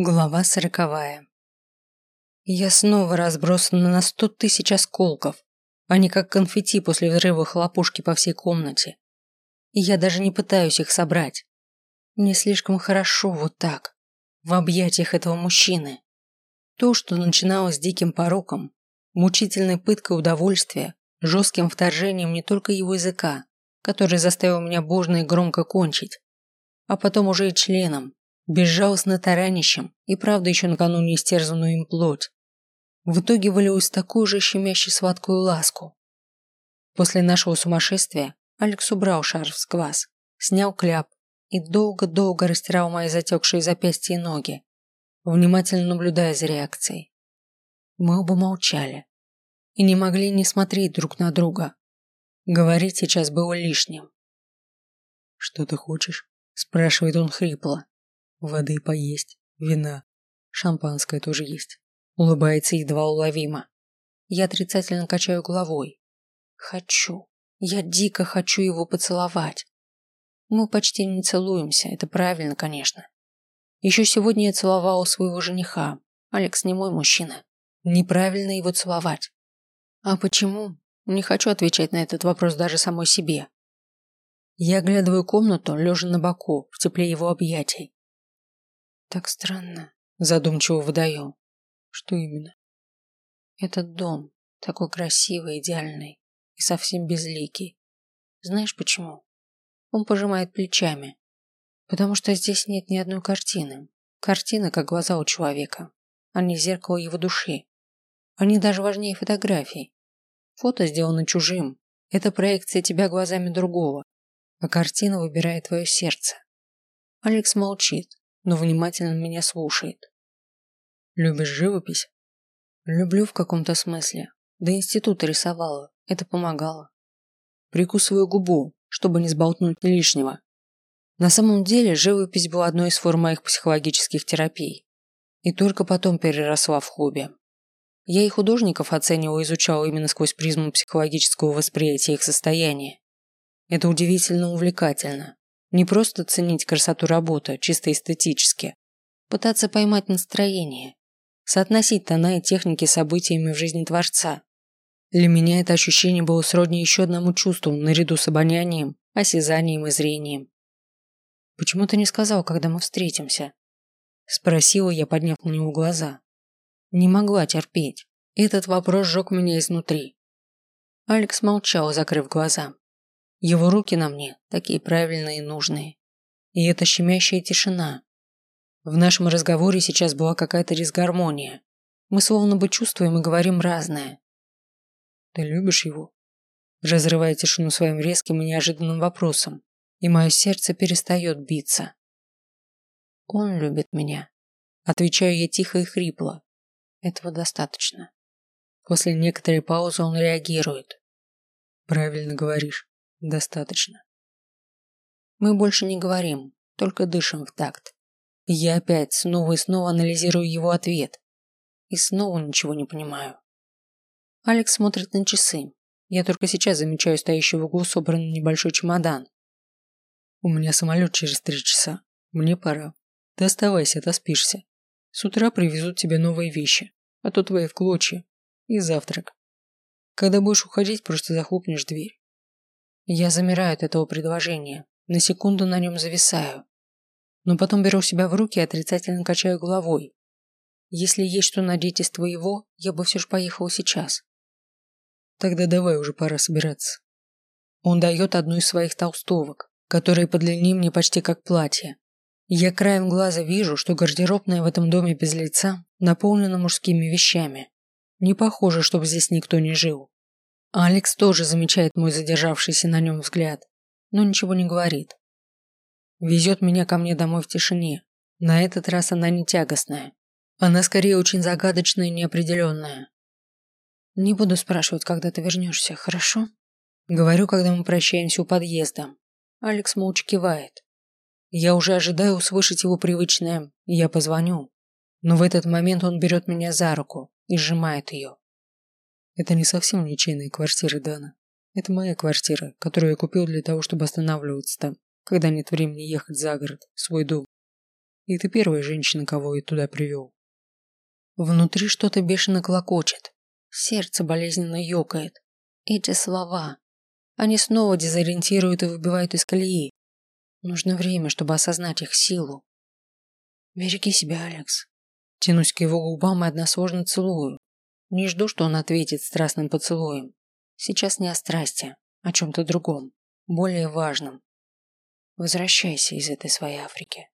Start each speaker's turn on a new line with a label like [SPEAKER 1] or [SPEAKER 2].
[SPEAKER 1] Глава сороковая. Я снова разбросана на сто тысяч осколков. Они как конфетти после взрыва хлопушки по всей комнате. И я даже не пытаюсь их собрать. Мне слишком хорошо вот так, в объятиях этого мужчины. То, что начиналось диким пороком, мучительной пыткой удовольствия, жестким вторжением не только его языка, который заставил меня божно и громко кончить, а потом уже и членом, безжалостно таранищем и правда еще накануне истерзанную им плоть. В итоге вылилось такую же щемящую сладкую ласку. После нашего сумасшествия Алекс убрал шарф с глаз, снял кляп и долго-долго растирал мои затекшие запястья и ноги, внимательно наблюдая за реакцией. Мы оба молчали и не могли не смотреть друг на друга. Говорить сейчас было лишним.
[SPEAKER 2] «Что ты хочешь?»
[SPEAKER 1] – спрашивает он хрипло.
[SPEAKER 2] Воды поесть, вина. Шампанское тоже есть.
[SPEAKER 1] Улыбается едва уловимо. Я отрицательно качаю головой. Хочу. Я дико хочу его поцеловать. Мы почти не целуемся, это правильно, конечно. Еще сегодня я целовала своего жениха. Алекс не мой мужчина. Неправильно его целовать. А почему? Не хочу отвечать на этот вопрос даже самой себе. Я оглядываю комнату, лежа на боку, в тепле его объятий. Так странно. Задумчиво выдаю.
[SPEAKER 2] Что именно?
[SPEAKER 1] Этот дом такой красивый, идеальный и совсем безликий. Знаешь почему? Он пожимает плечами. Потому что здесь нет ни одной картины. Картина, как глаза у человека, а не зеркало его души. Они даже важнее фотографий. Фото сделано чужим. Это проекция тебя глазами другого. А картина выбирает твое сердце. Алекс молчит, но внимательно меня слушает.
[SPEAKER 2] Любишь живопись?
[SPEAKER 1] Люблю в каком-то смысле. До института рисовала. Это помогало. Прикусываю губу, чтобы не сболтнуть лишнего. На самом деле, живопись была одной из форм моих психологических терапий. И только потом переросла в хобби. Я и художников оценивал и изучал именно сквозь призму психологического восприятия их состояния. Это удивительно увлекательно. Не просто ценить красоту работы, чисто эстетически. Пытаться поймать настроение. Соотносить тона и техники с событиями в жизни Творца. Для меня это ощущение было сродни еще одному чувству, наряду с обонянием, осязанием и зрением. «Почему ты не сказал, когда мы встретимся?» Спросила я, подняв на него глаза. Не могла терпеть. Этот вопрос сжег меня изнутри. Алекс молчал, закрыв глаза. Его руки на мне такие правильные и нужные. И эта щемящая тишина. В нашем разговоре сейчас была какая-то дисгармония. Мы словно бы чувствуем и говорим разное.
[SPEAKER 2] «Ты любишь его?»
[SPEAKER 1] Разрывая тишину своим резким и неожиданным вопросом, и мое сердце перестает биться. «Он любит меня», – отвечаю я тихо и хрипло. Этого достаточно. После некоторой паузы он реагирует.
[SPEAKER 2] «Правильно говоришь. Достаточно.
[SPEAKER 1] Мы больше не говорим, только дышим в такт. я опять снова и снова анализирую его ответ. И снова ничего не понимаю. Алекс смотрит на часы. Я только сейчас замечаю стоящий в углу собранный небольшой чемодан.
[SPEAKER 2] У меня самолет через три часа. Мне пора. Ты оставайся, отоспишься. С утра привезут тебе новые вещи, а то твои в клочья. И завтрак. Когда будешь уходить, просто захлопнешь дверь.
[SPEAKER 1] Я замираю от этого предложения, на секунду на нем зависаю. Но потом беру себя в руки и отрицательно качаю головой. Если есть что надеть из твоего, я бы все же поехал сейчас.
[SPEAKER 2] Тогда давай уже пора собираться.
[SPEAKER 1] Он дает одну из своих толстовок, которые по мне почти как платье. Я краем глаза вижу, что гардеробная в этом доме без лица наполнена мужскими вещами. Не похоже, чтобы здесь никто не жил. Алекс тоже замечает мой задержавшийся на нем взгляд, но ничего не говорит. Везет меня ко мне домой в тишине. На этот раз она не тягостная. Она скорее очень загадочная и неопределенная. Не буду спрашивать, когда ты вернешься, хорошо? Говорю, когда мы прощаемся у подъезда. Алекс молча кивает. Я уже ожидаю услышать его привычное «я позвоню». Но в этот момент он берет меня за руку и сжимает ее.
[SPEAKER 2] Это не совсем ничейная квартира Дана. Это моя квартира, которую я купил для того, чтобы останавливаться там, когда нет времени ехать за город, в свой дом. И ты первая женщина, кого я туда привел.
[SPEAKER 1] Внутри что-то бешено клокочет. Сердце болезненно ёкает. Эти слова. Они снова дезориентируют и выбивают из колеи. Нужно время, чтобы осознать их силу. Береги себя, Алекс. Тянусь к его губам и односложно целую. Не жду, что он ответит страстным поцелуем. Сейчас не о страсти, о чем-то другом, более важном. Возвращайся из этой своей Африки.